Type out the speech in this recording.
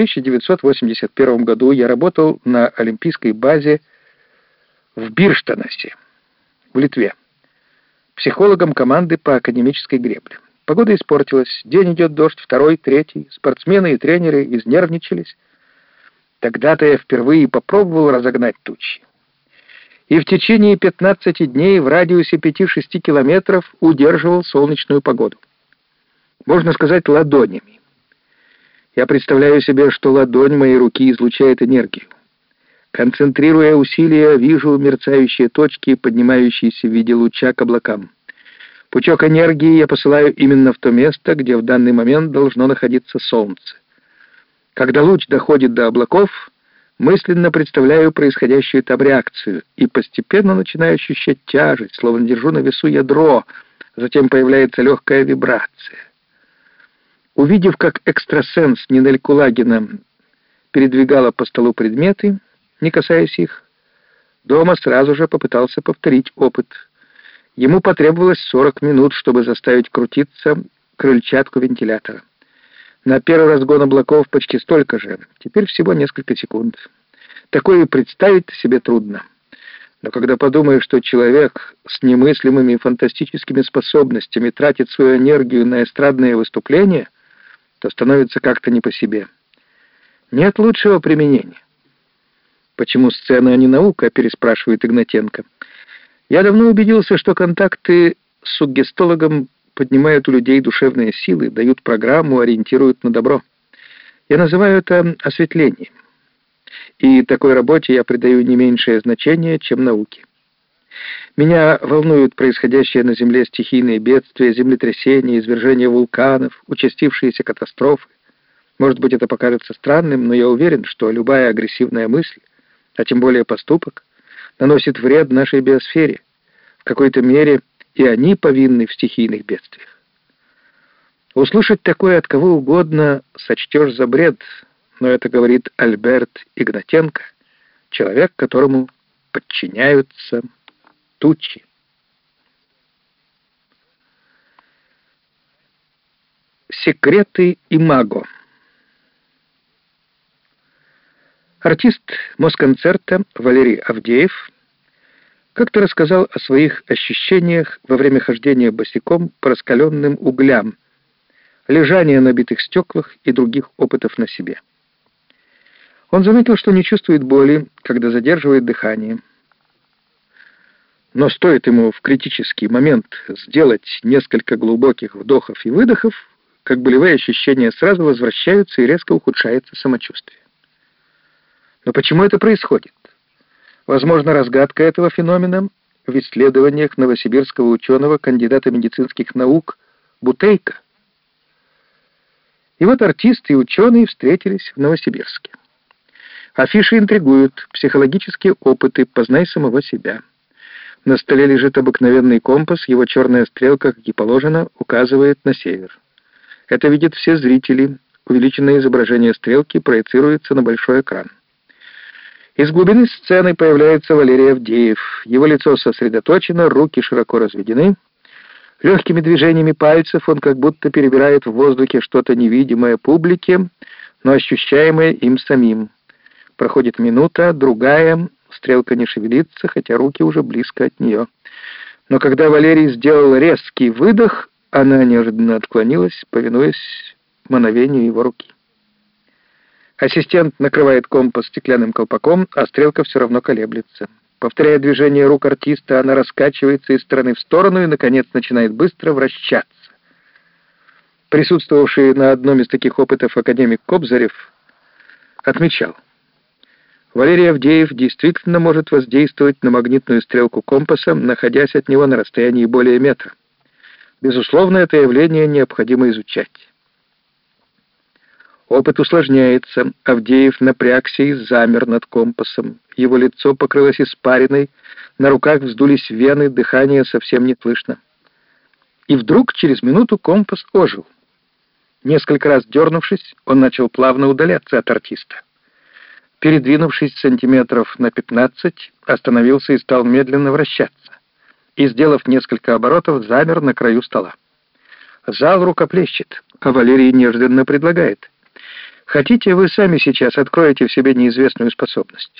1981 году я работал на олимпийской базе в Бирштанасе, в Литве, психологом команды по академической гребле. Погода испортилась, день идет дождь, второй, третий, спортсмены и тренеры изнервничались. Тогда-то я впервые попробовал разогнать тучи. И в течение 15 дней в радиусе 5-6 километров удерживал солнечную погоду. Можно сказать, ладонями. Я представляю себе, что ладонь моей руки излучает энергию. Концентрируя усилия, вижу мерцающие точки, поднимающиеся в виде луча к облакам. Пучок энергии я посылаю именно в то место, где в данный момент должно находиться Солнце. Когда луч доходит до облаков, мысленно представляю происходящую там реакцию и постепенно начинаю ощущать тяжесть, словно держу на весу ядро, затем появляется легкая вибрация. Увидев, как экстрасенс Нинель Кулагина передвигала по столу предметы, не касаясь их, дома сразу же попытался повторить опыт. Ему потребовалось 40 минут, чтобы заставить крутиться крыльчатку вентилятора. На первый разгон облаков почти столько же, теперь всего несколько секунд. Такое представить себе трудно. Но когда подумаешь, что человек с немыслимыми фантастическими способностями тратит свою энергию на эстрадные выступления — то становится как-то не по себе. Нет лучшего применения. «Почему сцена, а не наука?» — переспрашивает Игнатенко. «Я давно убедился, что контакты с суггестологом поднимают у людей душевные силы, дают программу, ориентируют на добро. Я называю это осветлением. И такой работе я придаю не меньшее значение, чем науке. Меня волнуют происходящие на Земле стихийные бедствия, землетрясения, извержения вулканов, участившиеся катастрофы. Может быть, это покажется странным, но я уверен, что любая агрессивная мысль, а тем более поступок, наносит вред нашей биосфере. В какой-то мере и они повинны в стихийных бедствиях. Услышать такое от кого угодно сочтешь за бред, но это говорит Альберт Игнатенко, человек, которому подчиняются тучи. Секреты Имаго Артист Москонцерта Валерий Авдеев как-то рассказал о своих ощущениях во время хождения босиком по раскаленным углям, лежания на битых стеклах и других опытов на себе. Он заметил, что не чувствует боли, когда задерживает дыхание, но стоит ему в критический момент сделать несколько глубоких вдохов и выдохов, как болевые ощущения сразу возвращаются и резко ухудшается самочувствие. Но почему это происходит? Возможно, разгадка этого феномена в исследованиях новосибирского ученого, кандидата медицинских наук Бутейка. И вот артисты и ученые встретились в Новосибирске. Афиши интригуют, психологические опыты «Познай самого себя». На столе лежит обыкновенный компас, его черная стрелка, как и положено, указывает на север. Это видят все зрители. Увеличенное изображение стрелки проецируется на большой экран. Из глубины сцены появляется Валерий Авдеев. Его лицо сосредоточено, руки широко разведены. Легкими движениями пальцев он как будто перебирает в воздухе что-то невидимое публике, но ощущаемое им самим. Проходит минута, другая, Стрелка не шевелится, хотя руки уже близко от нее. Но когда Валерий сделал резкий выдох, она неожиданно отклонилась, повинуясь мановению его руки. Ассистент накрывает компас стеклянным колпаком, а стрелка все равно колеблется. Повторяя движение рук артиста, она раскачивается из стороны в сторону и, наконец, начинает быстро вращаться. Присутствовавший на одном из таких опытов академик Кобзарев отмечал — Валерий Авдеев действительно может воздействовать на магнитную стрелку компаса, находясь от него на расстоянии более метра. Безусловно, это явление необходимо изучать. Опыт усложняется. Авдеев напрягся и замер над компасом. Его лицо покрылось испариной, на руках вздулись вены, дыхание совсем не слышно. И вдруг через минуту компас ожил. Несколько раз дернувшись, он начал плавно удаляться от артиста. Передвинувшись сантиметров на 15, остановился и стал медленно вращаться. И, сделав несколько оборотов, замер на краю стола. Зал рукоплещет, а Валерий неожиданно предлагает. Хотите, вы сами сейчас откроете в себе неизвестную способность.